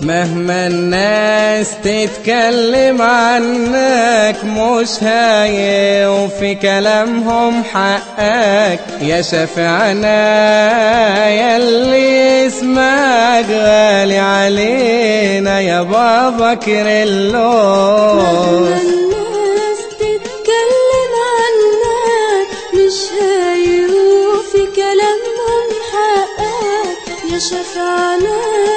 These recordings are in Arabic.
مهما الناس تتكلم عنك مش هيوفي كلامهم حقك. يا شفعنا يلي اسمك غالي علينا يا بابا مهما كريلوس الناس تتكلم عنك مش كلامهم حقك. يا شفعنا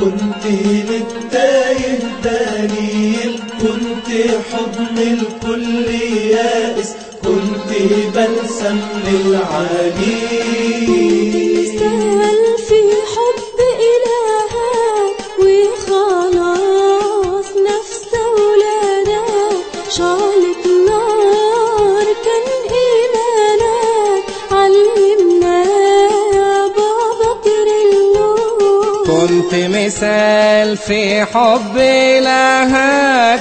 كنت للتايه دليل كنت حضن الكل يائس كنت بلسم للعليل كنت مثال في حب إلهك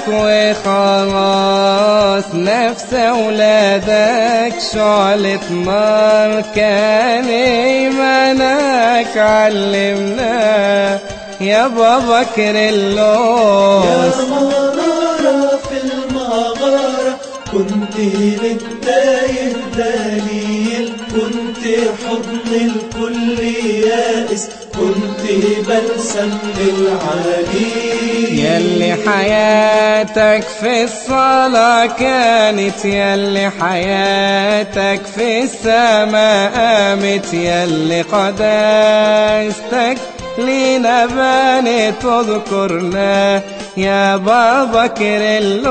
وخلاص نفس أولادك شعلة نار كان إيمانك علمنا يا بابا يا كريلوس منارة في المغارة كنت للتايه دليل كنت حضن الكل يائس. كنت بلسم للعليل يلي حياتك في الصلاة كانت يلي حياتك في السماء قامت يلي قداستك لينا بانت تذكرنا يا بابا كريلوس